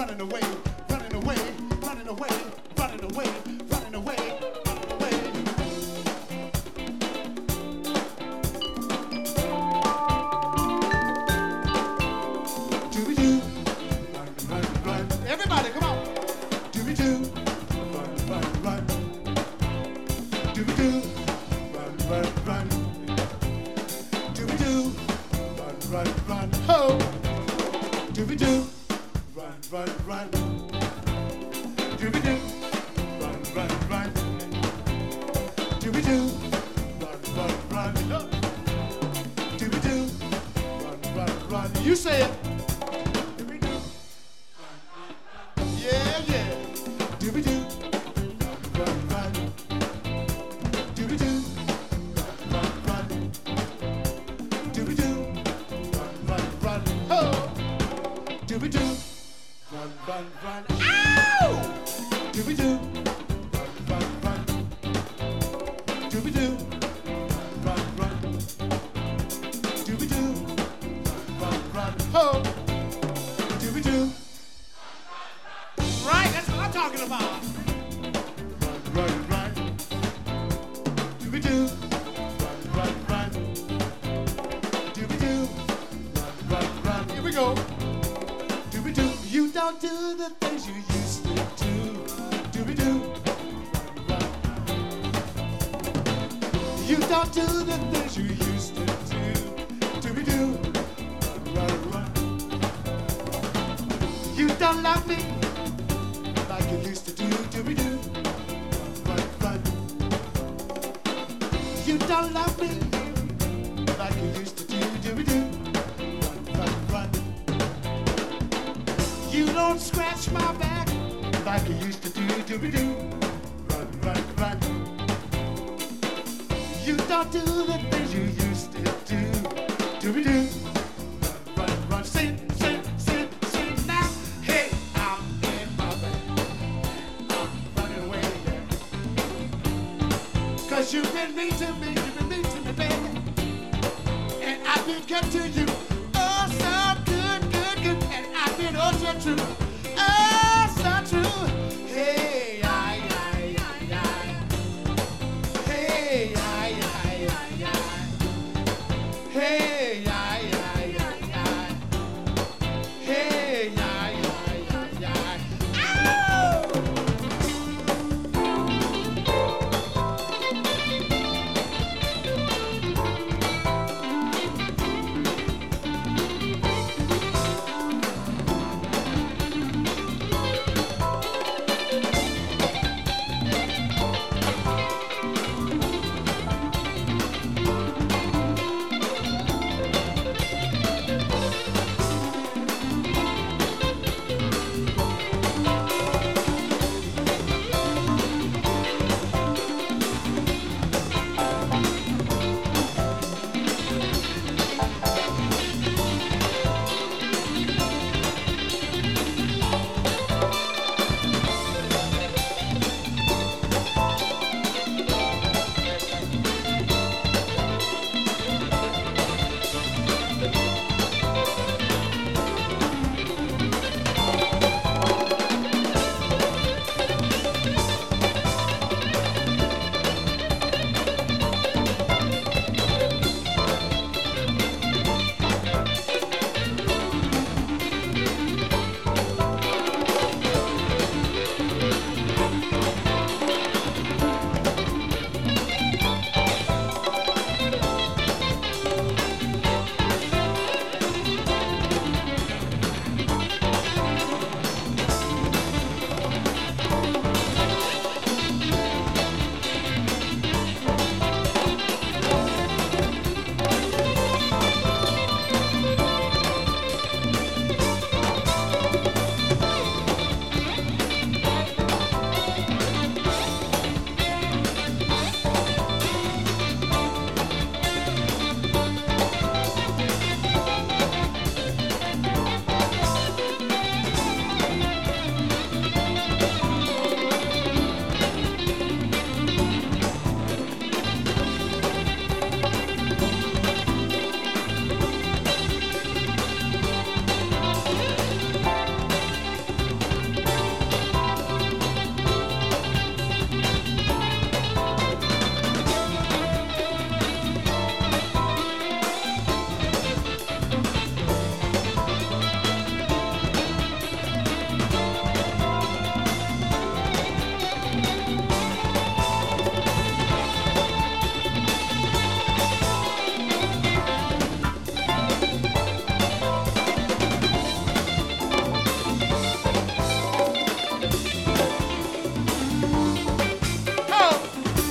running away, running away, running away, running away, running away. Running away. Doobie-doo. Run, run, run. Everybody, come on. Doobie-doo. Run, run, run. Doobie-doo. Run, run, run. Doobie-doo. Run, run, run. Ho! Oh. You say it. Yeah, yeah. Dooby doo. Run, run. Dooby doo. Run, run. Dooby doo. Run, run, run. Ho. Dooby doo. Run, run, run. Ow! Dooby doo. Don't do the things you used to do. Doo. Run, run. You don't do the things you used to do. Run, run, run. You don't love me like you used to do. Doo. Run, run. You don't love me like you used to do. Dooby doo. Run, don't scratch my back like you used to do. Dooby doo. Run, run, run. You don't do the things you used to do. Dooby doo. Run, run, run. Sing, sing, sing, sing now. Hey, I'm in my bed. I'm running away, yeah. You've been mean to me, you've been mean to me, baby. And I've been good to you, yeah.